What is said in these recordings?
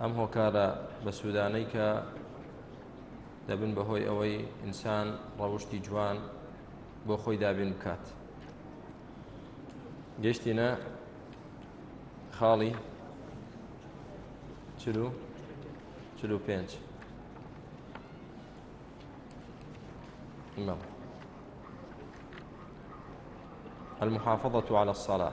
ئەم هۆکارە بەسوودانەی کە دەبن بەهۆی ئەوەی ئینسان ڕەوشتی جوان بۆ خۆی دابین بکات گەشتینە خاڵی چلو چلو پێنج مەڵ المحافظة على الصلاة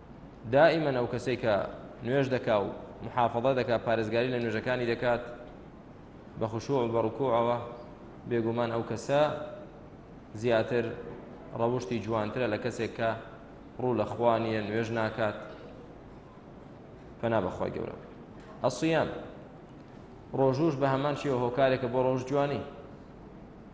دائیمەن ئەو کەسەی کە نوێژ دەکا و محافظە دەکا پارێزگاری لە نوێژەکانی دەکات بە خشوع و بە ڕکوعەوە بێگومان ئەو کەسە زیاتر ڕەوشتی جوانترە لە کەسێک کە ڕوو لە خوانیە نوێژ ناکات پەنا بەخوای گەورە ئەسیان ڕۆژوش بە هەمان شێوە هۆکارێکە بۆ ڕۆژ جوانی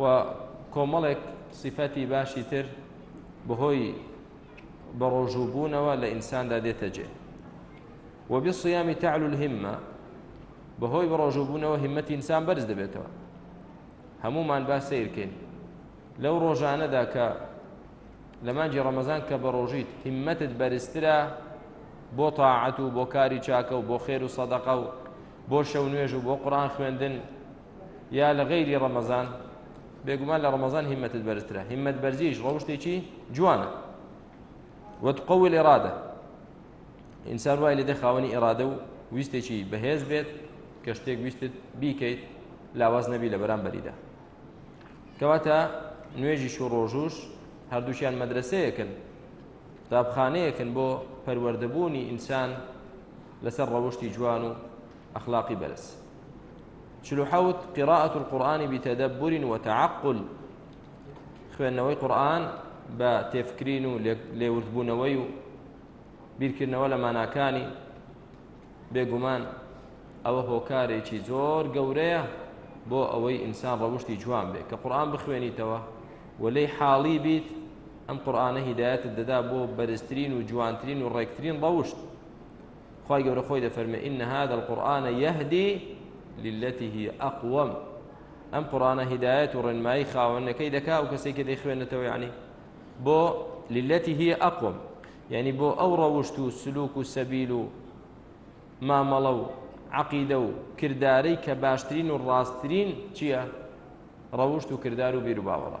و کۆمەڵێک سیفەتی باشی تر بەهۆی بەڕۆژوو بوونەوە لە ئینساندا دێتە جێ وبصيام تعلو الهمة بەهۆی بەڕۆژوبوونەوە هەمەتی ئینسان بەرز دەبێتەوە هەمومان با سیرکەین لەو ڕۆژانەدا کە لە مانجی ڕەمەزان کە بەڕۆژیت هەمەتت بەرزترە بۆ تاعەت و بۆ کاری چاکە و بۆ خێر و سەدەقە و بۆ شەو نوێژ و بۆ قڕان خوێندن یا لە غەیری ڕەمەزان بێگومان لە ڕەمەزان هیمەتت بەرزترە هیمەت بەرزیش ڕەوشتێکی جوانە وتقوی لێرادە ئینسان وای لە دە خاوەنی ئێرادە و ویستێکی بەهێز بێت کە شتێک ویستت بیکەیت لاواز نەبی لە بەرامبەریدا کەواتە نوێژی شو ڕۆژوش هەردووشیان مەدرسەیەکن دابخانەیەکن بۆ پەروەردەبوونی ئینسان لەسەر ڕەوشتی جوان و ئەخلاقی بەرز چل و حەوت قراءة القرآن بتدبر وتعقل خوێندنەوەی قورآن بە تێفکرین و لێوردبوونەوەی و بیرکردنەوە لە ماناکانی بێگومان ئەوە هۆکارێکی زۆر گەورەیە بۆ ئەوەی ئینسان ڕەوشتی جوان بێت کە قورآان بخوێنیتەوە و لی حاڵی بیت ئەم قورآانە هیدایەتت دەدا بۆ بەرزترین و جوانترین و ڕێکترین ڕەوشت خوای گەورە خۆی دەفەرمێ إن هذا القرآن يهدي للتي هي أقوم ئەم قڕانە هیدایەت و ڕێنمایی خاوەنەکەی دەکا و کەسێک کە دەیخوێنێتەوە یعنی بۆ للەتی هی ئەقوم یعنی بۆ ئەو ڕەوشت و سلوک و سەبیل و مامەڵە و عقیدە و کردارەی کە باشترین و ڕاستترین چییە ڕەوشت و کردار و بیر و باوەڕە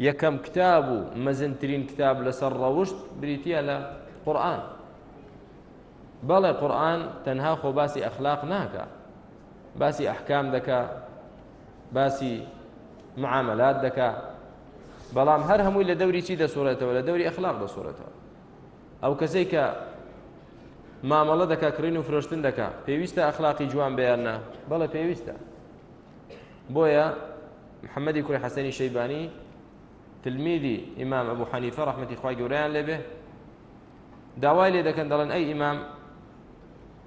یەکەم کتاب و مەزنترین کتاب لەسەر ڕەوشت بریتە لە قورآن بەڵێ قورآن تەنها خۆ باسی ئەخلاق ناکە باسی ئەحکام دەکە باسی معاملات دەکە بەڵام هەر هەمووی لە دەوری چی دەسوڕێتەوە لە دەوری ئەخلاق دەسوڕێتەوە ئەو کەسێک کە مامەڵە دەکا کڕین و فرۆشتن دەکا پێویستە ئەخلاقی جوان بیاننا بەڵێ پێویستە بۆیە محەممەدی کوڕی حەسەنی شەیبانی تلمیدی ئیمام ئەبوو حەنیفە ڕەحمەتی خوای گەوریان لێبێ داوای لێ دەکەن دەڵێن ئەی ئیمام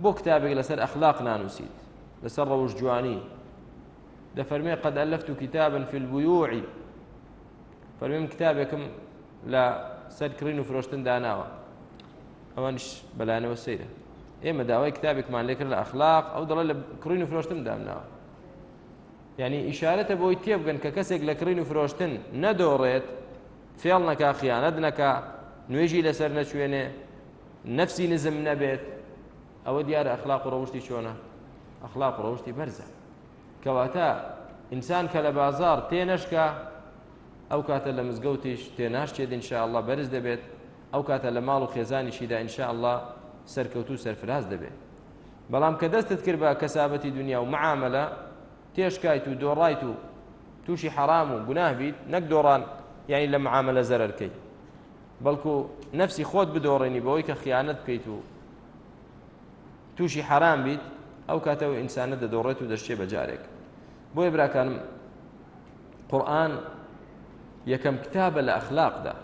بۆ کتابێک لەسەر ئەخلاق نانووسیت لەسەر ڕەوش جوانی دەفەرمێ قەد ئەلفت و کتابن فی البیوعی فەرمیم کتابێکم لە سەر کڕین و فرۆشتن داناوە ئەوانش بەلایەنەوە سەیرە ئێمە داوای کتابێکمان لێکرد لە ئەخلاق ئەو دەڵە لە کڕین و فرۆشتن دامناوە یعنی ئیشارەتە بۆی تێبگەن کە کەسێک لە کڕین و فرۆشتن نەدۆڕێت فێڵ نەکا خیانەت نەکا نوێژی لەسەر نەچوێنێ نەفسی نزم نەبێت ئەوە دیارە ئەخلاق و ڕەوشتی چۆنە ئەخلاق و ڕەوشتی بەرزە کەواتە ئینسان کە لە بازار تێنەشکە ئەو کاتە لە مزگەوتیش تێناشچێت ان شاء اللە بەرز دەبێت ئەو کاتە لە ماڵ و خێزانیشیدا ان شاء اللە سەرکەوتوو و سەرفراز دەبێت بەڵام کە دەستت کرد بە کەسابەتی دنیا و معاملە تێشکایت و دۆڕایت و تووشی حەرام و گوناه بیت نەک دۆڕان یعنی لە معاملە زەرەرکەی بەڵکو نەفسی خۆت بدۆڕێنی بەوەی کە خیانەت بکەیت و تووشی حەرام بیت ئەو کاتەوە ئینسانە دەدۆڕێت و دەشتێ بە جارێک بۆیە براکانم قورئان یەکەم کتابە لە ئەخلاقدا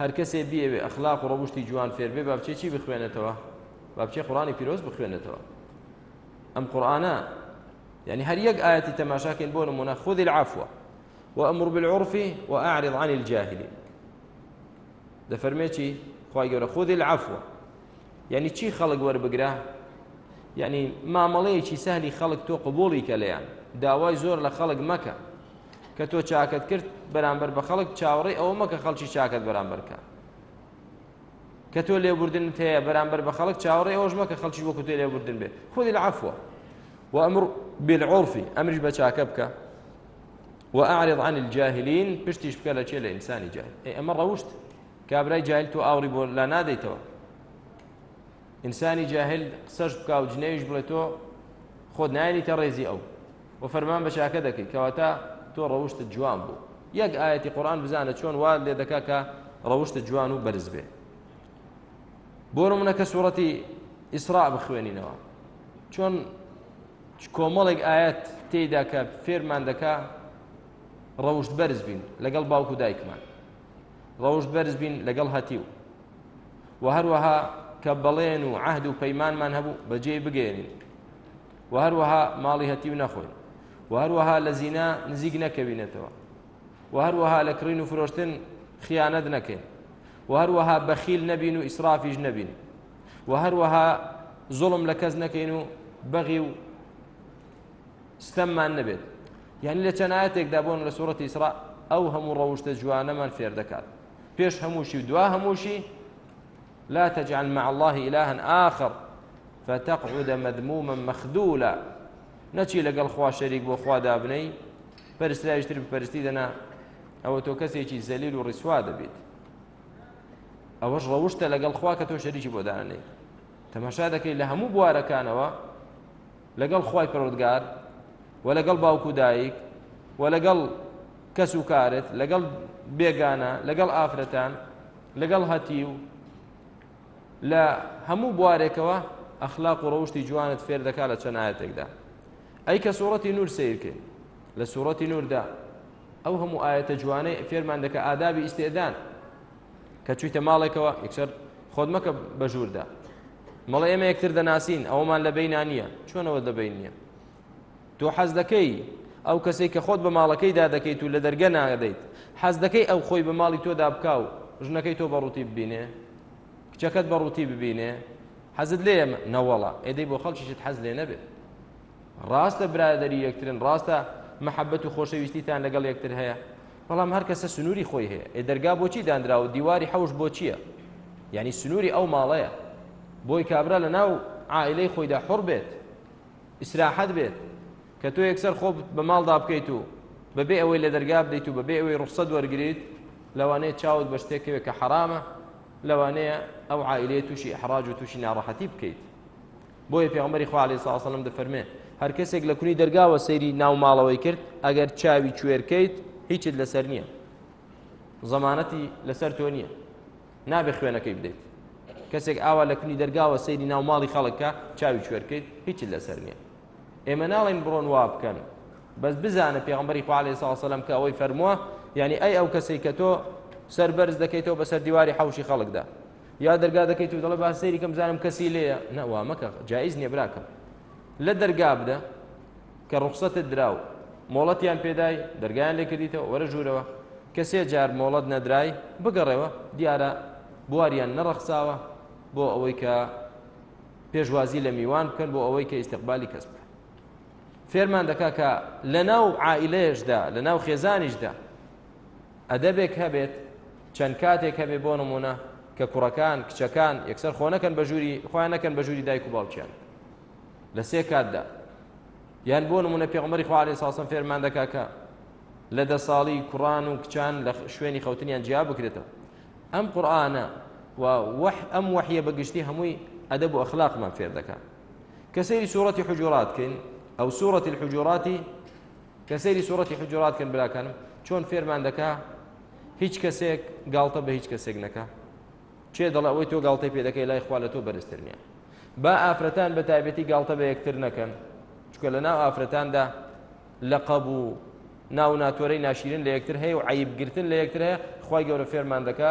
هەر کەسێ بیەوێ ئەخلاق و ڕەوشتی جوان فێربێ با بچێ چی بخوێنێتەوە با بچێ قڕانی پیرۆز بخوێنێتەوە ئەم قورآانە یعنی هەر یەک ئاەتی تەماشاکەین بۆ نمونە خودی العفوە وأمر بالعرف وأعرض عن الجاهلين دەفەرمێکی خی گەورە خودی العفوە یعنی چی خەڵک وەربگرە یعنی مامەڵەیەکی سەهلی خەڵک تۆ قوبوڵی کە لێیان داوای زۆر لە خەڵک مەکە کە تۆ چاکت کرد بەرامبەر بە خەڵک چاوەڕێ ئەوە مەکە خەڵکی چاکت بەرامبەرکە کە تۆ لێبوردنت هەیە بەرامبەر بە خەڵک چاوەڕێ ئەوەش مەکە خەڵکی وەکو تۆ لێبوردن بێ خودی لە عفوە وأمر بالعرف أمرش بچاکە بکە وأعرض عن الجاهلين پشتیش بکە لە چێ لە ئینسانی جاهل ئەمە ڕەوشت کابرای جاهل تۆ ئاوڕی بۆ لا نادەیتەوە ئینسانی جاهل قسەش بکا و جنێویش بڵێ تۆ خۆت نایەنیتە ڕێزی ئەو و فەرمان بە چاکە دەکەیت کەواتە تۆ ڕەوشتت جوان بوو یەک ئاەتی قورآن بزانە چۆن وا لێ دەکا کە ڕەوشتە جوان و بەرز بێ بۆ منە کە سوورەتی ئیسراء بخوێنینەوە چۆن کۆمەڵێک ئاەت تێدا کە فێرمان دەکا ڕەوشت بەرز بین لەگەڵ باوکو دایکمان ڕەوشت بەرز بین لەگەڵ هەتیو و هەروەها کە بەڵێن و عهد و پەیمانمان هەبوو بەجێ بگەێنین و هەروەها ماڵی هەتیو نەخۆین و هەروەها لە زینا نزیک نەکەوینەتەوە و هەروەها لە کڕین و فرۆشتن خیانەت نەکەین و هەروەها بەخیل نەبین و ئیسرافیش نەبین و هەروەها زوڵم لە کەس نەکەین و بەغی و ستەممان نەبێت یعنی لە چەند ئاەتێکدا بۆن لە سوورەت ئیسرا ئەو هەموو ڕەوشتە جوانەمان فێر دەکات پێش هەمووشی و دوا هەمووشی لا تجعل مع الله إلها آخر فتقعد مذموما مخذولا نەچی لەگەڵ خوا شەریک بۆ خوا دابنەی پەرسراویشتر بپەرستی دەنا ئەوە تۆ کەسێکی زەلیل و ڕیسوا دەبێت ئەوەش ڕەوشتە لەگەڵ خوا کە تۆ شەریکی بۆ دانێ تەماشا دەکەیت لە هەموو بوارەکانەوە لەگەڵ خوای پەروەردگار و لەگەڵ باوک و دایک و لەگەڵ کەس و کارت لەگەڵ بێگانە لەگەڵ ئافرەتان لەگەڵ هەتی و لە هەموو بوارێکەوە ئەخلاق و ڕەوشی جوانت فێر دەکا لە چەند ئاەتێکدا ئەی کە سوورەتی نور سیرکرد لە سوورەتی نوردا ئەو هەموو ئاەتە جوانەی فێرمان دەکە ئادابی ئیسێدان کە چویتە ماڵێکەوە یەکسەر خۆت مەکە بەژووردا مەڵێ ئێمە یەکتر دەناسین ئەوەمان لە بینا نییە چۆنەوە دەبین نییە تۆ حەز دەکەی ئەو کەسێک کە خۆت بە ماڵەکەیدا دەکەیت و لە دەرگە ناگەدەیت حەز دەکەی ئەو خۆی بە ماڵی تۆدا بکا و ژنەکەی تۆ بەڕووتی ببینێ کچەکەت بەڕووتی ببینێ حەزت لێ نەوەڵە ئێدەی بۆ خەڵکیشت حەز لێ نەبێت ڕاستە برادری یەکترن ڕاستە محەبەت و خۆشەویستیتان لەگەڵ یەکتر هەیە بەڵام هەر کەسە سنووری خۆی هەیە ئێ دەرگا بۆچی دانراوە و دیواری حەوش بۆ چییە یعنی سنووری ئەو ماڵەیە بۆی کابرا لە ناو عائلەی خۆیدا حڕ بێت ئیسراحەت بێت کە تۆ یەکسەر خۆ بە ماڵدا بکەیت و بەبێ ئەوەی لە دەرگا بدەیت و بەبێ ئەوەی ڕوخسەت وەرگیت لەوانەیە چاوت بە شتێکەوێت کە حەرامە لەوانەیە ئەو عائلەیە تووشی ئەحراج و تووشی ناڕەحەتی بکەیت بۆیە پێغمبەری خوا علیه الصلاة والسلام دەفەرمێ هەر کەسێک لە کونی دەرگاوە سەیری ناو ماڵەوەی کرد ئەگەر چاوی کوێرکەیت هیچت لەسەر نییە زەمانەتی لەسەر تۆ نییە نابێ خوێنەکەی بدەیت کەسێک ئاوا لە کونی دەرگاوە سەیری ناو ماڵی خەڵکە چاوی کوێرکەیت هیچت لەسەر نییە ئێمە ناڵێن بڕۆن وا بکەن بەس بزانە پێغمبەری خوا علیه الصلاة والسلام کە ئەوەی فەرمووە یعنی ئەی ئەو کەسێک کە تۆ سەر بەرز دەکەیتەوە بەسەر دیواری حەوشی خەڵکدا یا دەرگا دەکەیت و دەڵێ با سەیری کەم زانم کەسی لێیە نەوا مەکە جایز نیە براکەم لە دەرگا بدە کە ڕوخسەتت دراو مۆڵەتیان پێدای دەرگایان لێ کردیتەوە وەرە ژوورەوە کە سێ جار مۆڵەت نەدرای بگەڕێەوە دیارە بواریان نەڕەخساوە بۆ ئەوەی کە پێشوازی لە میوان بکەن بۆ ئەوەی کە ئیسیقبالی کەس بکەن فێرمان دەکا کە لە ناو عائلەیەشدا لە ناو خێزانیشدا ئەدەبێک هەبێت چەند کاتێک هەبێ بۆ نمونە کە کوڕەکان کچەکان یەکسەر خۆ نەکەن بە ژووری خۆیان نەکەن بە ژووری دایک و باوکیان لە سێ کاتدا یان بۆ نمونە پێغمەری خوارێ ساسم فێرمان دەکا کە لە دە ساڵی کوڕان و کچان لە شوێنی خەوتنیان جیا بکرێتەوە ئەم قورآانە و وەح ئەم وەحیە بەگشتی هەمووی ئەدەب و ئەخلاقمان فێر دەکات کە سەیری سوورەتی حجوراتکەین ئەو سوورەتی الحجوراتی کە سەیری سوڕەتی حجرات کەن براکانم چۆن فێرمان دەکا هیچ کەسێک گاڵتە بە هیچ کەسێک نەکە چێ دەڵێ ئەوەی تۆ گاڵتەی پێ دەکەی لای خوا لە تۆ بەرزتر نیە با ئافرەتان بە تایبەتی گاڵتە بە یەکتر نەکەن چکە لە ناو ئافرەتاندا لە قەبوو ناو ناتۆرەی ناشیرن لە یەکتر هەیە و عیبگرتن لە یەکتر هەیە خی گەورە فێرمان دەکا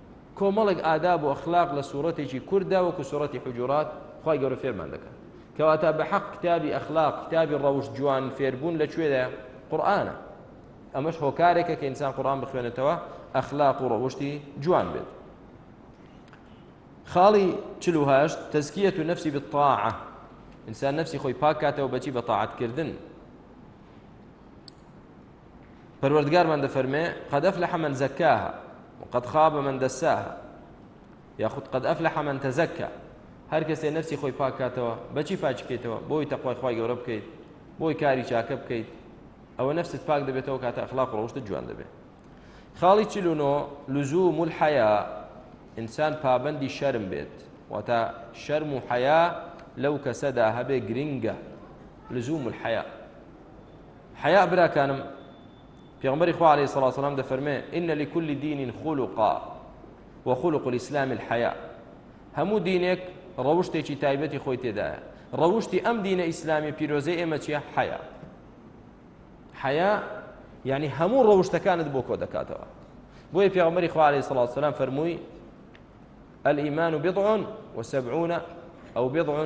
کۆمەڵێک ئاداب و ئەخلاق لە سوڕەتێکی کورتدا وەکو سوڕەتی حجورات خوای گەورە فێرمان دەکات کەواتە بە حەق کتابی ئەخلاق کتابی ڕەوش جوان فێربوون لە کوێدا قورآانە ئەمەش هۆکارێکە کە ئینسان قورآان بخوێنێتەوە ئەخلاق و ڕەوشتی جوان بێت خاڵی چلوهشت تەزکیەت و نفسی بتاعە ئینسان نفسی خۆی پاکاتەوە بەچی بە تاعاتکردن پەروەردگارمان دەفەرمێ قد أفلح من زكاها وقد خاب من دساها یاخود قد أفلح من تزكى هەر کەسێ نفسی خۆی پاکاتەوە بەچی پاچکەیتەوە بۆی تەخوای خخوای گەورە بکەیت بۆی کاری چاکە بکەیت ئەوە نفست پاک دەبێتەوە کاتە ئەخلاق ڕۆشت جوان دەبێت خاڵی چلونۆ لزوو مول حەیا ئینسان پابندی شەرم بێت واتە شەرم و حەیا لەو کەسەدا هەبێ گرنگە لزوو مول حەیا حەیاء براکانم پێغمبەری خوا علیه الصلاة والسلام دەفەرمێ ان لكل دین خلقا وخلق الاسلام الحیاء هەموو دینێک ڕەوشتێکی تایبەتی خۆی تێدایە ڕەوشتی ئەم دینە ئیسلامی پیرۆزەی ئێمە چیە حەیە حەیە یعنی هەموو ڕەوشتەکانت بۆ کۆ دەکاتەوە بۆیە پێغمەری خوارێ سەڵات سلام فەرمووی الإيمان بضع وسبعون أو بضع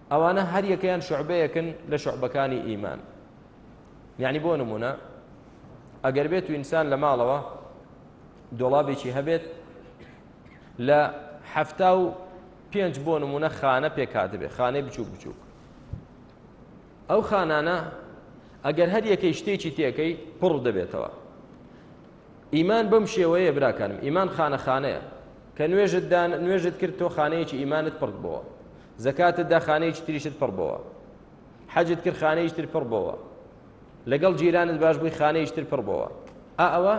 ئەوانە هەر یەکەیان شعبەیەکن لە شعبەکانی ئیمان یعنی بۆ نمونە ئەگەر بێت و ئینسان لە ماڵەوە دۆڵابێکی هەبێت لە حەفتا و پێنج بۆ نمونە خانە پێکاتبێ خانەی بچووک بچووک ئەو خانانە ئەگەر هەر یەکەی شتێکی تێکەی پڕ دەبێتەوە ئیمان بەم شێوەیە براکانم ئیمان خانە خانەیە کە نوێژت دان نوێژت کرد تۆ خانەیەکی ئیمانت پڕت بەوە زەکاتت دا خانەیەکی تریشت پڕ بەوە حەجت کرد خانەیەکی تر پڕ بەوە لەگەڵ جیرانت باش بووی خانەیەکی تر پڕ بەوە ئا ئەوە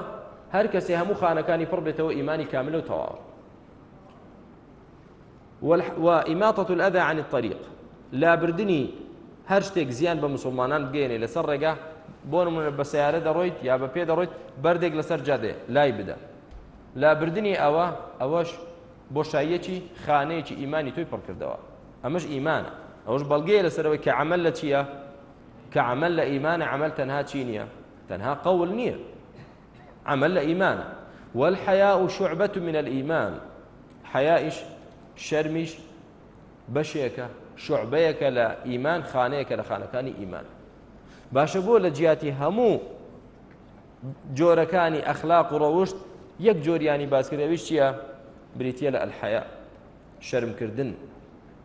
هەر کەسێ هەموو خانەکانی پڕ بێتەوە ئیمانی کاملە و تەواوە وإماطة الأذى عن الطريق لابردنی هەر شتێک زیان بە مسلمانان بگەێنێ لەسەر ڕێگا بۆ نمونە بە سیارە دەڕۆیت یا بە پێ دەڕۆیت بەردێک لەسەر جادێ لای بدە لابردنی ئەوە ئەوەش بۆشاییەکی خانەیەکی ئیمانی تۆی پڕکردەوە ئەمەش ئیمانە ئەوش بەڵگەیە لەسەرەوەی کە عمل لە چییە کە عمل لە ئیمانە عمل تەنها چی نییە تەنها قەول نییە عەمەل لە ئیمانە والحیاء شعبة من الإيمان حیائیش شەرمیش بەشێکە شعبەیەکە لە ئیمان خانەیەکە لە خانەکانی ئیمان باشە بۆ لە جیاتی هەموو جۆرەکانی ئەخلاق و ڕەوشت یەک جۆریانی باسکرێویش چییە بریتە لە ئەلحەیە شەرم کردن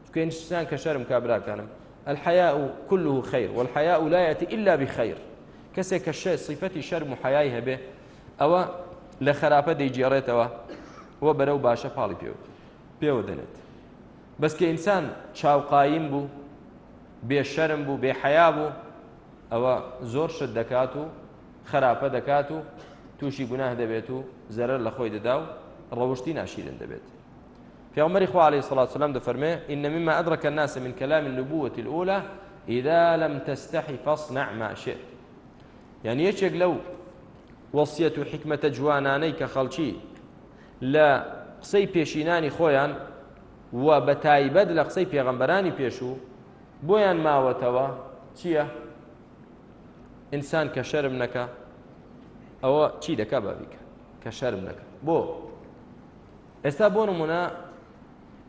چونکە هیچ شتان کە شەرم کا براکانم الحياء كله خير والحياء لا يأتي إلا بخير کەسێک کە شێ صفەتی شەرم و حیای هەبێ ئەوە لە خراپە دەیگێڕێتەوە و بەرەو باشە پاڵی پێ پێوە دەنێت بەس کە ئینسان چاوقایم بوو بێ شەرم بوو بێ حیا بوو ئەوە زۆر شت دەکات و خراپە دەکات و تووشی گوناه دەبێت و زەرەر لە خۆی دەدا و ڕەوشتی ناشیرن دەبێت پیامبری خوا علیه الصلاة والسلام دەفەرمێ ان مما ادرك الناس من كلام النبوة الاولى اذا لم تستحي فاصنع ما شئت یعنی یەکێک لەو وەسیەت و حکمەتە جوانانەی کە خەڵکی لە قسەی پێشینانی خۆیان و بە تایبەت لە قسەی پێغەمبەرانی پێشوو بۆیان ماوەتەوە چییە؟ ئینسان کە شەرم نەکە ئەوە چی دەکا بابیکە کە شەرم نەکە بۆ؟ ئێستا بۆ نمونە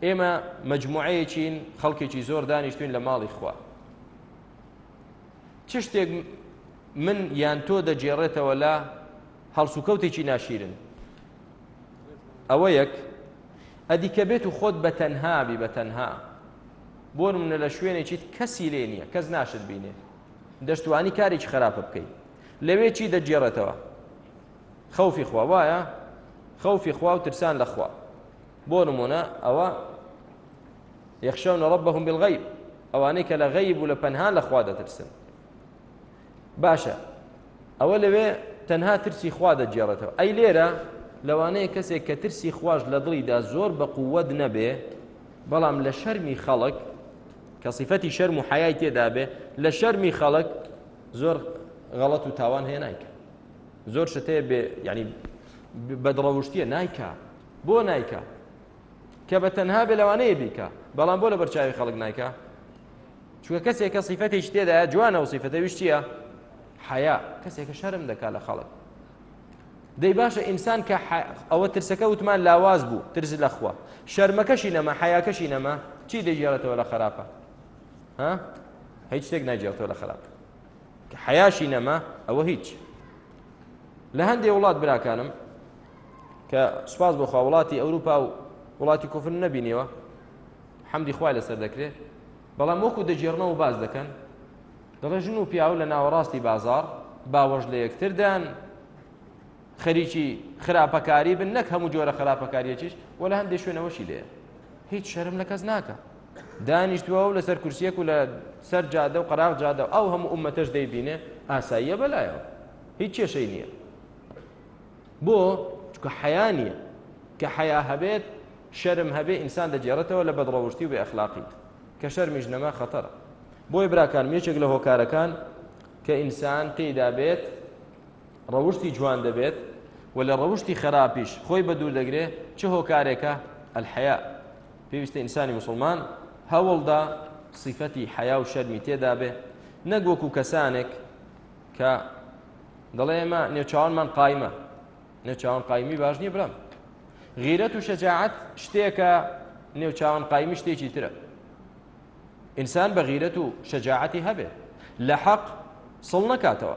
ئێمە مجموعەیەکین خەڵکێکی زۆر دانیشتوین لە ماڵی خوا چ شتێک من یان تۆ دەگێڕێتەوە لە هەڵسوکەوتێکی ناشیرن ئەوە یەک ئەدی کە بێت و خۆت بە تەنها بی بە تەنها بۆ منە لە شوێنێکیت کەسی لێ نییە کەس ناشت بینێ دەشتوانی کارێکی خراپە بکەیت لەوێ چی دەگێڕێتەوە خەوفی خوا وایە خەوفی خوا و ترسان لە خوا بۆ نمونە ئەوە یەخشەونە ڕبهم بالغیب ئەوانەی کە لە غەیب و لە پەنهان لە خوا دەترسن باشە ئەوە لەوێ تەنها ترسی خوا دەگێڕێتەوە ئەی لێرە لەوانەیە کەسێک کە ترسی خواش لە دڵیدا زۆر بە قووەت نەبێ بەڵام لە شەرمی خەڵک کە سیفەتی شەرم و حیای تێدابێ لە شەرمی خەڵک زۆر غەڵەت و تاوان هێنایکە زۆر شتەیە بێ یعنی بەدڕەوشتیە نایکا بۆ نایکا کە بە تەنها بێ لەوانەیە بیکە بەڵام بۆ لە بەرچاوی خەڵک نایکە چوە کەسێک کە سیفەتی شتێدا جوانە و سیفەتە ویشتە حەیا کەسێکە شەرم دەکا لە خەڵک دەی باشە ئینسان کە ئەوە ترسەکە وتمان لاواز بوو ترس لە خوا شەرمەکەشی نەما حیاکەشی نەما چی دەگێڕێتەوە لە خراپە ها هیچ شتێک ناگێڕێتەوە لە خراپ کە حەیاشی نەما ئەوە هیچ لە هەندێ وڵات براکانم کە سوپاس بۆخوا وڵاتی ئەوروپا و وڵاتی کوفر نەبینیەوە حەمدی خوای لەسەر دەکرێت بەڵام وەکو دەجێڕنەوە باز دەکەن دەڵێ ژن و پیاو لە ناوەڕاستی بازار باوەش لە یەکتردان خەریکی خراپەکاری بن نەک هەموو جۆرە خراپەکاریەکیش و لە هەندێک شوێنەوەشی لێ هیچ شەرم لە کەس ناکە دانیشتووە و لەسەر کورسیەک و لە سەر جادە و قەراغ جادە و ئەو هەموو ئومەتەش دەیبینێ ئاساییە بەلایەوە هیچ کێشەی نییە بۆ چکە حەیا نییە کە حەیا هەبێت شەرم هەبێ ئینسان دەجێڕێتەوە لە بەدڕەوشتی و بە ئەخلاقی کە شەرمیش نەما خەتەرە بۆی براکان یەکێک لە هۆکارەکان کە ئینسان تێیدا بێت ڕەوشتی جوان دەبێت و لە ڕەوشتی خراپیش خۆی بە دوور دەگرێ چه هۆکارێکە ئەلحەیا پێویستە ئینسانی مسلمان هەوڵدا صفەتی حەیا و شەرمی تێدا بێ نەک وەکو کەسانێک کە دەڵێ ئێمە نێوچوانمان قایمە نێوچوان قایمی باش نییە برام غیرەت و شەجاعەت شتێکە نێوچوان قایمی شتێکی ترە ئینسان بە غیرەت و شەجاعەتی هەبێ لە حەق سڵ نەکاتەوە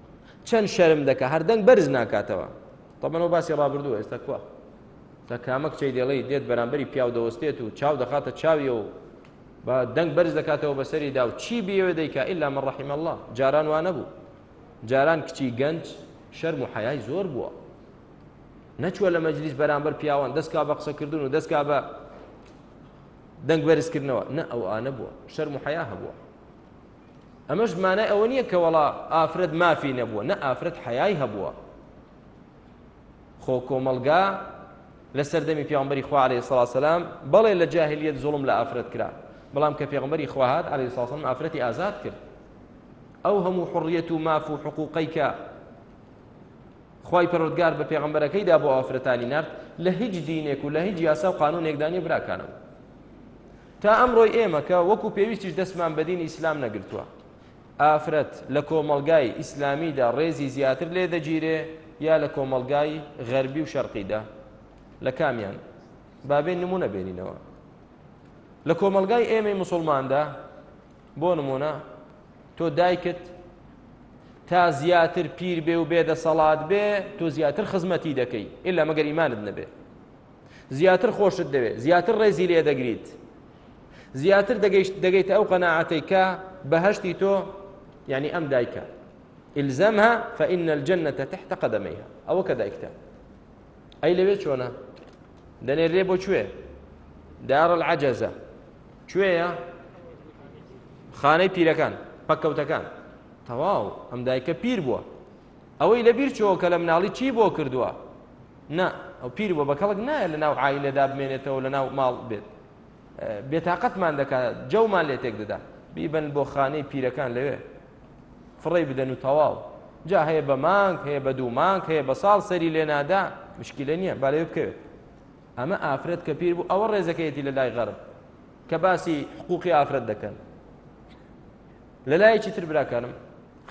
چەن شەرم دەکا هەر دەنگ بەرز ناکاتەوە تەبەنەوە باسی ڕابردووە ئێستا کووە تا کامە کچەی دێڵی دێت بەرامبەری پیاو دەوەستێت و چاو دەخاتە چاویە و بە دەنگ بەرز دەکاتەوە بەسەری دا و چی بیەوە دەیکا ئللا من ڕحیم الله جاران وا نەبوو جاران کچی گەنج شەرم و حەیای زۆر بووە نەچووە لە مەجلیس بەرامبەر پیاوان دەستکا بە قسەکردن و دەستکا بە دەنگ بەرزکردنەوە نە ئەو ئانە بووە شەرم و حەیا هەبووە ئەمەش مانای ئەوە نییە کە وەڵا ئافرەت مافی نەبووە نە ئافرەت حەیای هەبووە خۆ کۆمەلگا لە سەردەمی پیامبەری خوا عليه سڵ سلام بەڵێ لە جاهلیت زوڵم لە ئافرەت کرا بەڵام کە پێغمبەری خواهات عليه ساسم ئافرەتی ئازاد کرد ئەو هەموو حڕیەت و ماف و حقوقی کە خی پەرۆدگار بە پێغمبەرەکەیدا بۆ ئافرەتانی نرد لە هیچ دینێک و لە هیچ یاسا و قانونێکدانی براکانم تا ئەمڕۆی ئێمە کە وەکو پێویستیش دەستمان بە دینی ئیسلام نەگرتووە ئافرەت لە کۆمەڵگای ئیسلامیدا ڕێزی زیاتر لێ دەگیرێ یا لە کۆمەڵگای غەربی و شەرقیدا لە کامیان بابێن نمونە بێنینەوە لە کۆمەلگای ئێمەی مسلماندا بۆ نمونە تۆ دایکت تا زیاتر پیر بێ و بێ دەسەڵات بێ تۆ زیاتر خزمەتی دەکەی ئللا مەگەر ئیمانت نەبێ زیاتر خۆشت دەوێت زیاتر ڕێزی لێ دەگریت زیاتر دەگەیتە ئەو قەنەعاتەی کە بەهشتی تۆ یعنی ئەم دایکە ئلزەمها فەئینە الجنەتە تحت قەدەمەیها ئەوە کە دایکتە ئەی لەوێ چۆنە دەنێرێ بۆ کوێ دار العجزە کوێیە خانەی پیرەکان پەکەوتەکان تەواو ئەم دایکە پیر بووە ئەوەی لە بیر چۆوە کە لە مناڵی چی بۆ کردووە نا ئەو پیر بۆ بە کەڵک نایە لە ناو عیلەدا بمێنێتەوە لە ناو ماڵ بێت بێتاقەتمان دەکات جەومان لێ تێک دەدا بیبن بۆ خانەی پیرەکان لەوێ فڕی بدەن و تەواو جا هەیە بە مانگ هەیە بە دوو مانگ هەیە بە ساڵ سەری لێ نادا مشکلە نییە با لەوێ بکەوێت ئەمە ئافرەت کە پیر بوو ئەوە ڕێزەکەیەتی لە لای غەرب کە باسی حقوقی ئافرەت دەکەن لە لایەکی تر براکانم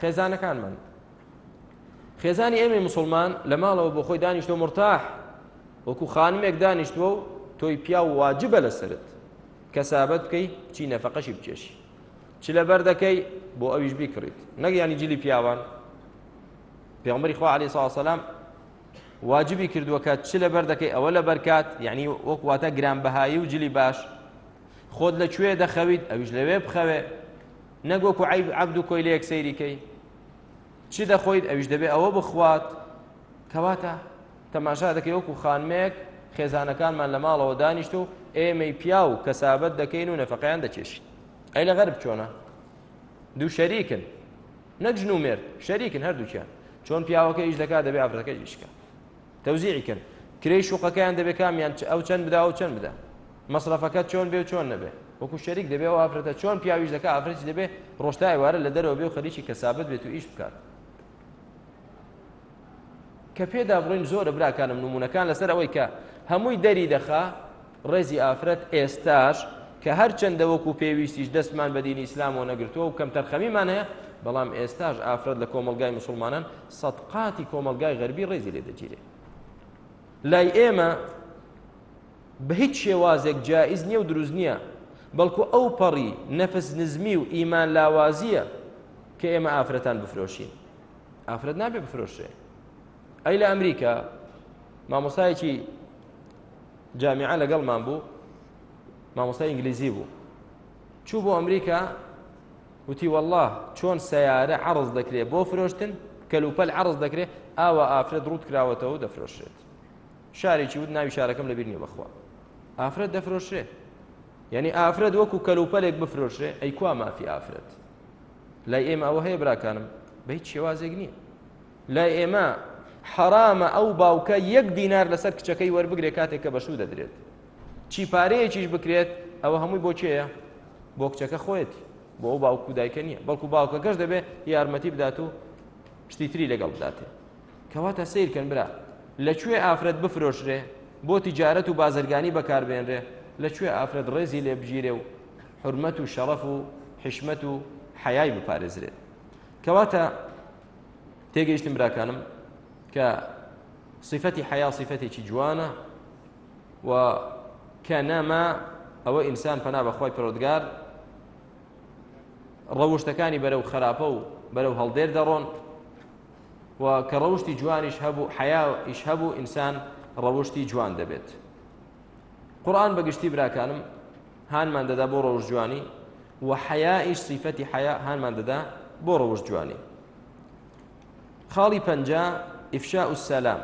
خێزانەکانمان خێزانی ئێمە مسلمان لە ماڵەوە بۆ خۆی دانیشتۆ مرتاح وەکو خانمێک دانیشتووە و تۆی پیا و واجبە لەسرت کەسابەت بکەی چی نەفقەشی بچێشی چ لە بەردەکەی بۆ ئەویش بیکڕیت نەگەیانی جلی پیاوان پێغمبەری خوا علی ساسەلام واجبی کردووە کە چ لە بەردەکەی ئەوە لە بەرکات یعنی وەکواتە گرانبهایی و جلی باش خۆت لە کوێ دەخەویت ئەویش لەوێ بخەوێ نەک وەکو عیب عبد و کۆیلەیەک سەیریکەی چی دەخۆیت ئەویش دەبێ ئەوە بخوات کەواتە تەماشا دەکەی وەکو خانمێک خێزانەکانمان لە ماڵەوە دانیشت و ئێمەی پیا و کەسابەت دەکەین و نەفقیان دەکێشین ئەی لە غەرب چۆنە دوو شەریکن نەک ژن و مێرد شەریکن هەردووکیان چۆن پیاوەکە ئیش دەکات دەبێ ئافرەتەکە ئیشکە تەوزیعی کەن کرێی شوقەکەیان دەبێ کامیان ئەو چەند بدا ئەو چەند بدا مەصرفەکە چۆن بێ و چۆن نەبێ وەکو شەریک دەبێ و ئافرەتە چۆن پیاویش دەکە ئافرەتی دەبێ ڕۆشتای وارە لە دەرەوە بێ و خەریکی کەسابەت بێت و ئیش بکات کە پێدا بڕین زۆرە براکانم نمونونەکان لەسەر ئەوەی کە هەمووی دەری دەخا ڕێزی ئافرەت ئێستاش کە هەرچەندە وەکو پێویستیش دەستمان بە دینی ئیسلامەوە نەگرتووە و کەم تەرخەمیمان هەیە بەڵام ئێستاش ئافرەت لە کۆمەلگای مسلمانان سەدقاتی کۆمەلگای غەربی ڕێزی لێ دەگیرێ لای ئێمە بە هیچ شێوازێک جائز نییە و دروست نییە بەڵکو ئەو پەڕی نەفس نزمی و ئیمان لاوازیە کە ئێمە ئافرەتان بفرۆشین ئافرەت نابێ بفرۆشێ ئەی لە ئەمریکا مامۆسایەکی جامیعە لەگەڵمان بوو مامۆستای ئینگلیزی بوو چوو بۆ ئەمریکا وتی والله چۆن سیارە عرض دەکرێت بۆ فرۆشتن کەلوپەل عرض دەکرێت ئاوە ئافرەت ڕوت کراوەتەوە دەفرۆشرێت شارێکی وت ناوی شارەکەم لەبیر نیە بخوا ئافرەت دەفرۆشرێت یعنی ئافرەت وەکو کەلوپەلێک بفرۆشرێ ئەی کوا مافی ئافرەت لای ئێمە ئەوە هەیە براکانم بە هیچ شێوازێک نییە لای ئێمە حەرامە ئەو باوکە یەک دینار لەسەر کچەکەی وەربگرێت کاتێک کە بەسوو دەدرێت چی پارەیەکیش بکرێت ئەوە هەمووی بۆ کێیە بۆ کچەکە خۆیەتی بۆ ئەو باوکو دایکە نییە بەڵکو باوکەکەش دەبێت یارمەتی بدات و شتی تری لەگەڵ بداتێ کەواتە سیرکەن برا لەکوێ ئافرەت بفرۆشرێ بۆ تجارەت و بازرگانی بەکاربێنرێ لەکوێ ئافرەت ڕێزی لێ بگیرێ و حرمەت و شەڕەف و حشمەت و حەیای بپارێزرێت کەواتە تێگەیشتن براکانم کە صفەتی حیا صفەتێکی جوانە و کە نەما ئەوە ئینسان پەنا بەخوای پرۆدگار ڕەوشتەکانی بەرەو خراپە و بەرەو هەڵدێر دەڕۆن و کە ڕەوشی جوانیش هەبوو حیا ئیش هەبوو ئینسان ڕەوشی جوان دەبێت قورآن بەگشتی براکانم هانمان دەدا بۆ ڕەوش جوانی و حەیائیش سیفەتی حەیا هانمان دەدا بۆ ڕەوش جوانی خاڵی پەنجا ئیفشا و سەلام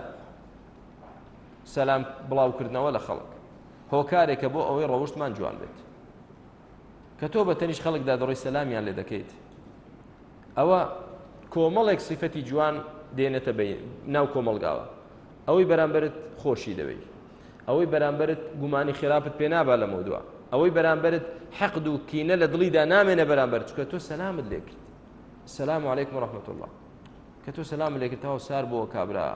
سەلام بڵاوکردنەوە لە خەڵک هۆکارێکە بۆ ئەوەی ڕەوشتمان جوان بێت کە تۆ بە تەنیش خەڵکدا دەڕۆی سەلامیان لێ دەکەیت ئەوە کۆمەڵێک سیفەتی جوان دێنێتە بین ناو کۆمەلگاوە ئەوەی بەرامبەرت خۆشی دەوێی ئەوەی بەرامبەرت گومانی خراپت پێ نابا لەمە دووە ئەوەی بەرامبەرت حەقد و کینە لە دڵیدا نامێنە بەرامبەر چکە تۆ سەلامت لێکرد سلام عليهیکم و رححمت الله کە تۆ سەسلام لێکرد تاو سار بۆ کابرا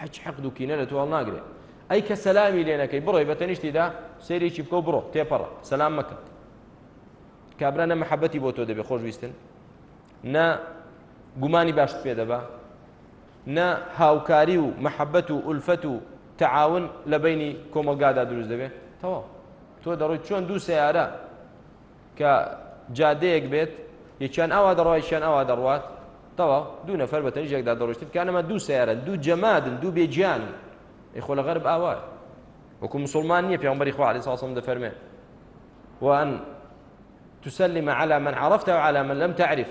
حەج حەقد و کینە لە تۆڵ ناگرێت ئەی کە سەلامی لێنەکەی بڕۆی بە تەنیشتیدا سێریی بکە و بڕۆ تێپەڕە سەسلام مەکە کابرا نە محەبەتی بۆ تۆ دەبێت خۆشویستن نە گومانی باشت پێ دەبە نە هاوکاری و مەحەبەت و ئولفەت و تەعاون لە بەینی کۆمەڵگادا دروست دەبێت تەواو تۆ دەڕۆیت چۆن دوو سیارە کە جادەیەک بێت یەکیان ئاوا دەڕوات یەکیان ئاوا دەڕوات تەوا دوو نەفەر بە تەنیش یەکدا دەڕۆشتن کانەمە دوو سیارە دوو جەمادن دوو بێجیان ئەی خۆ لە غەرب ئاوا وەکو مسلمان نییە پێغمبەری خوا علیه الصلاة والسلام دەفەرمێ وان تسلم على من عرفت وعلى من لم تعرف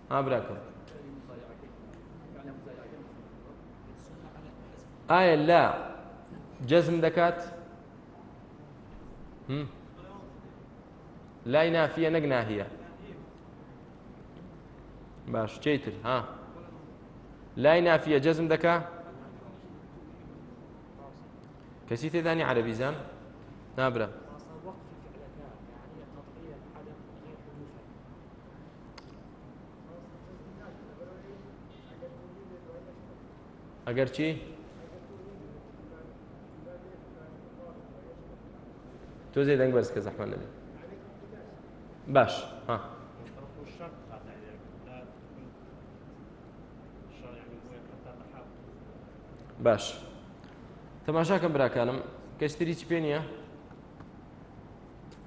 ها براکەم ئایا لا جەزم دەکات لای نافیە نەک ناهیە باش چیتر ها لای نافیە جەزم دەکا کەسی تێدانی عەربیزان نابرا ئەگەر چی؟ تۆزێ دەنگ بەرز کە زەحمە نەبێت باش ها باش تەماشاکەم براکانم کەستری چ پێ نییە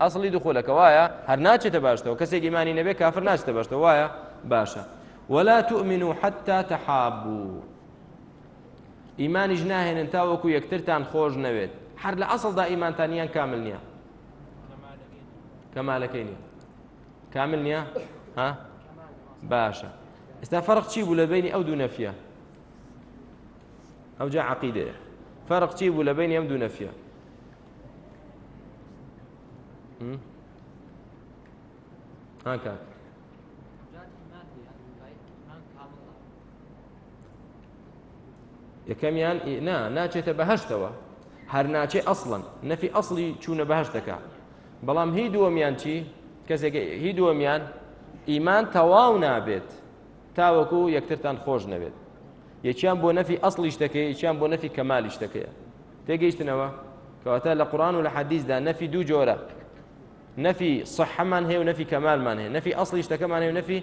ئەسڵی دخولەکە وایە هەر ناچێتە باشتەوە کەسێک ئیمانی نەبێ کافر ناچێتە باشتەوە وایە باشە ولا تؤمنوا حتى تحابوا ئیمانیش ناهێنن تاوەکو یەکترتان خۆش نەوێت هەر لە ئەسڵدا ئیمانتانیان کامل نییە کەمالەکەی نیە کامل نییە ها باشە ئێستا فەرق چی بوو لە بینی ئەو دوو نەفیە ئەوجا عقیدەیە فەرق چی بوو لە بینی ئەم دوو نەفیە ها کاک یەکەمیان نا ناچێتە بەهشتەوە هەر ناچێ ئەسڵەن نەفی ئەسڵی چوونە بەهش دەکا بەڵام هی دووەمیان چی کەسێک هی دووەمیان ئیمان تەواو نابێت تاوەکو یەکترتان خۆش نەبێت یەکیان بۆ نەفی ئەسڵیش دەکەی یەکیان بۆ نەفی کەمالیش دەکەیە تێگەیشتنەوە؟ کەواتە لە قورئان و لە حەدیثدا نەفی دوو جۆرە نەفی صحەمان هەیە و نەفی کەمالمان هەیە نەفی ئەصلی شتەکەمان هەیە و نەفی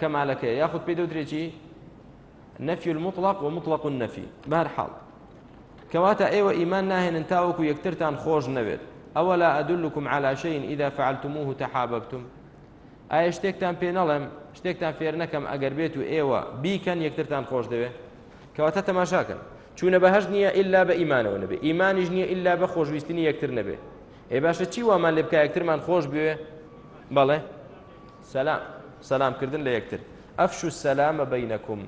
کەمالەکەیە یاخود پێی دەوترێکی نەفی المطلق و مطلق النفی بەهر حاڵ کەواتە ئێوە ئیمان ناهێنن تاوەکو یەکترتان خۆش نەوێت ئەوە لا ئەدلکم على شيء إذا فعلتموه تحاببتم ئایا شتێکتان پێ نەڵێم شتێکتان فێر نەکەم ئەگەر بێت و ئێوە بیکەن یەکترتان خۆش دەوێت کەواتە تەماشاکەن چونە بەهەشت نییە ئیلا بە ئیمانەوە نەبێ ئیمانیش نییە ئیلا بە خۆشویستنی یەکتر نەبێ ئێ باشە چی وامان لێ بکە یەکترمان خۆش بوێ بەڵێ سەسلام سەسلامکردن لە یەکتر ئەفش و سەلامە بینەکم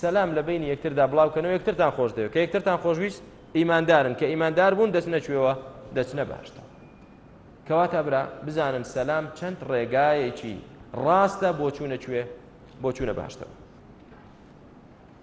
سەسلام لە بینی یەکتردا بڵاوکەنەوە یەکترتان خۆش دەوێت کە یەکترتان خۆشویست ئیماندارن کە ئیماندار بوون دەست نەچوێەوە دەچنە باشتە کەواتە برا بزانن سەسلام چەند ڕێگایەکی ڕاستە بۆ چوونە کوێ بۆ چوونە باشتەوە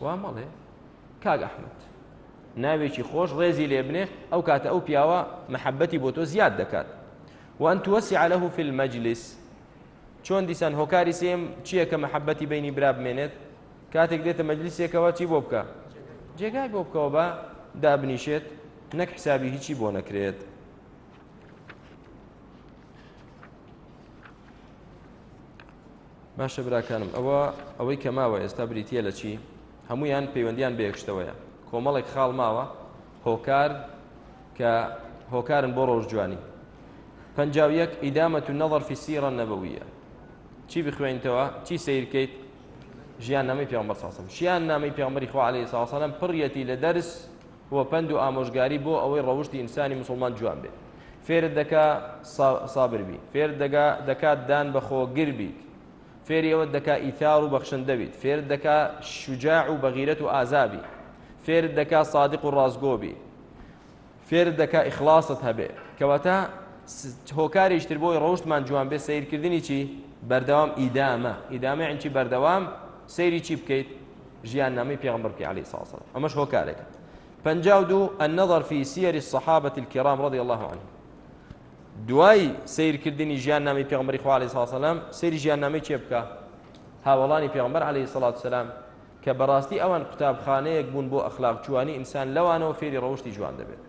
وا مەڵێ کاک ئەحمد ناوێکی خۆش ڕێزی لێ بنێ ئەو کاتە ئەو پیاوە محەبەتی بۆ تۆ زیاد دەکات وان توەسی عليه في المجلس چۆن دیسان هۆکاری سێم چییە کە محەبەتی بینی برا بمێنێت کاتێک دێتە مەجلیسێکەوە چی بۆ بکە جێگای بۆ بکەوە بە دابنیشێت نەک حسابی هیچی بۆ نەکرێت باشە براکانم ئەوە ئەوەی کە ماوە ئێستا بریتە لە چی هەمویان پەیوەندیان بەیەکشتەوەیە کۆمەڵێک خاڵ ماوە هۆکار کە هۆکارن بۆ ڕۆژ جوانی پنجا یەک ئیدامەت و نەظر فی سیرە نەبەویە چی بخوێنیتەوە چی سیرکەیت ژیان نامی پێغمبەر ساسم ژیان نامی پێغمبەری خوا عليه ساسەلم پڕیەتی لە دەرس و پەند و ئامۆژگاری بۆ ئەوەی ڕەوشتی ئینسانی مسلمان جوان بێت فێرت دەکا سابر بی فێرت دەگا دەکات دان بەخۆگر بیت فێری ئەوە دەکا ئیتار و بەخشندە بیت فێرت دەکا شجاع و بەغیرەت و ئازابی فێرت دەکا صادق و ڕازگۆ بی فێرت دەکا ئیخلاصت هەبێ کەواتە هۆکاریشتر بۆی ڕەوشتمان جوان بێ سیرکردنی چی بەردەوام ئیدامە ئیدامە ئەنچی بەردەوام سەیری چی بکەیت ژیان نامەی پێغمبەر بکەی علی ساسەلام ئەمەش هۆکارێکە پەنجا و دوو النظر في سير الصحابة الكرام رضي الله عنهم دوای سیرکردنی ژیان نامی پێغمبەری خوا علیه سلام سری ژیان نامی چێ بکە هاوڵانی پێغمبەر عليه سلات سلام کە بەڕاستی ئەوان قوتابخانەیەک بوون بۆ ئەخلاق جوانی ئینسان لەوانەوە فێری ڕەوشی جوان دەبێت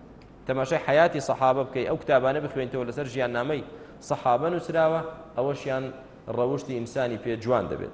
تەماشای حیاتی سەحابە بکەی ئەو کتابانە بخوێنتەوە لەسەر ژیان نامەی سەحابە نووسراوە ئەوەشیان ڕەوشی ئینسانی پێ جوان دەبێت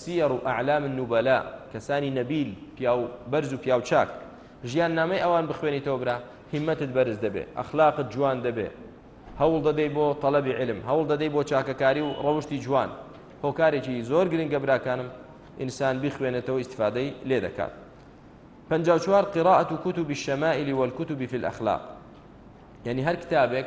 سیەڕ و ئەعلام النوبەلا کەسانی نەبیل پیاو بەرز و پیاو چاک ژیان نامەی ئەوان بخوێنیتەوە برا هیمەتت بەرز دەبێ ئەخلاقت جوان دەبێ هەوڵ دەدەی بۆ تەلەبی علم هەوڵ دەدەی بۆ چاکەکاری و ڕەوشتی جوان هۆکارێکی زۆر گرنگە براکانم ئینسان بیخوێنێتەوە ئیسفادەی لێ دەکات پنجا چوار قراءة كتب الشمائل والكتب في الأخلاق يعني هر كتابك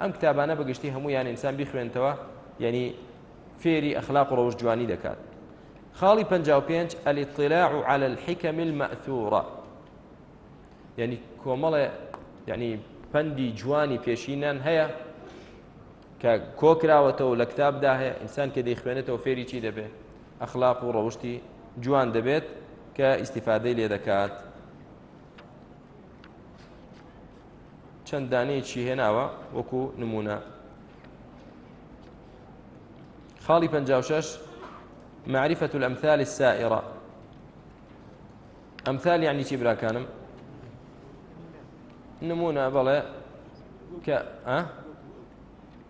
ئەم کتابانە بەگشتی هەمویان ئینسان بیخوێنتەوە یعنی فێری ئەخلاق و ڕەوش جوانی دەکات خاڵی پ پێنج الاطلاع على الحكم المأثورة یعنی کۆمەڵێ یعنی پەندی جوانی پێشینان هەیە کە کۆکراوەتەوە لە کتابدا هەیە ئینسان کە دەیخوێنێتەوە فێری چی دەبێت ئەخلاق و ڕەوشتی جوان دەبێت کە ئیسیفادەی لێ دەکات چەند دانەیەکی هێناوە وەکو نمونە خاڵی پنج شش معرفة الأمثال السائرة ئەمثال یعنی چی براکانم نمونە بەڵێ کە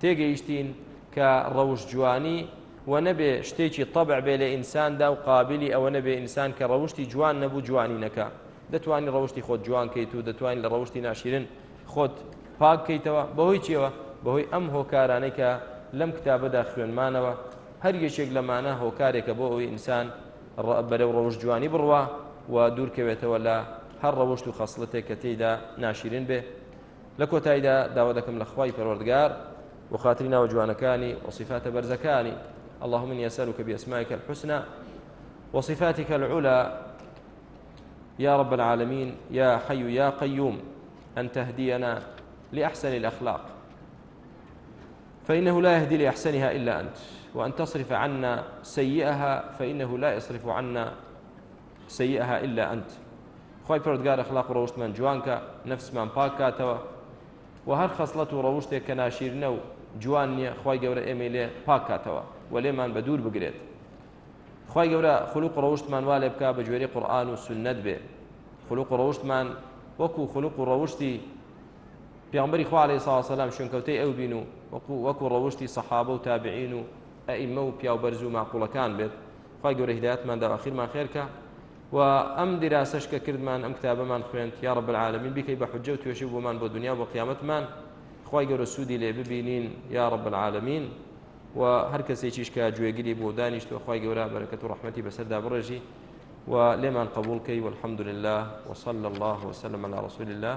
تێگەیشتین کە ڕەوش جوانی و نەبێ شتێکی طبع بێ لە ئینساندا و قابلی ئەوە نەبێ ئینسان کە ڕەوشی جوان نەبوو جوانی نەکە دەتوانانی ڕەوشی خۆت جوان کەیت و دەتوانین لە ڕەوشی ناشرن خۆت پاک کەیتەوە بەهۆی چیەوە بەهۆی ئەم هۆکارانەی کە لەم کتابەدا خوێنمانەوە هەر یەکێک لەمانە هۆکارێکە بۆ ئەوی ئینسان بەرەو ڕەوش جوانی بڕوا و دوورکەوێتەوە لە هەر ڕەوشت و خەصلتێک کە تێیدا ناشرین بێ لە کۆتاییدا داوا دەکەم لە خخوای پەروەردگار وخاتري ناو جوانكاني وصفات برزكاني اللهم إني أسألك بأسمائك الحسنى وصفاتك العلى يا رب العالمين يا حي يا قيوم أن تهدينا لأحسن الأخلاق فإنه لا يهدي لأحسنها إلا أنت وأن تصرف عنا سيئها فإنه لا يصرف عنا سیئها الا انت خوای پەروەردگار اخلاق و ڕەوشتمان جوان کە نەفسمان پاک کاتەوە و هەر خەصلەت و ڕەوشتێک کە ناشیرنە و جوان نییە خوای گەورە ئێمەی لێ پاک کاتەوە و لێمان بە دوور بگرێت خوای گەورە خلوق و ڕەوشتمان وا لێ بکە بە گوێری قورآن و سنت بێ خلوق و ڕەوشتمان وەکو خلوق و ڕەوشتی پیامبری خوا علیه الصلاه والسلام شوێنکەوتەی ئەو بین و وەکو وەکو ڕەوشتی سەحابە و تابعین و ئەئیمە و پیاوبەرز و ماقوڵەکان بێت خوای گەورە هیدایەتمان دا ئاخیرمان خێر کە و ئەم دیراسەش کە کردمان ئەم کتابەمان خوێند یا رب العالمین بیکەی بە حجە و توێشی بۆمان بۆ دنیا بۆ قیامەتمان خوای گەورە سوودی لێ ببینین یا رب العالمین و هەر کەسێکیش کە گوێگری بۆ دانیشتوە خوای گەورە بەرەکەت و ڕحمەتی بەسەردا بڕێژی و لێمان قبولکەی والحمد لله وصلى الله وسلم على رسول الله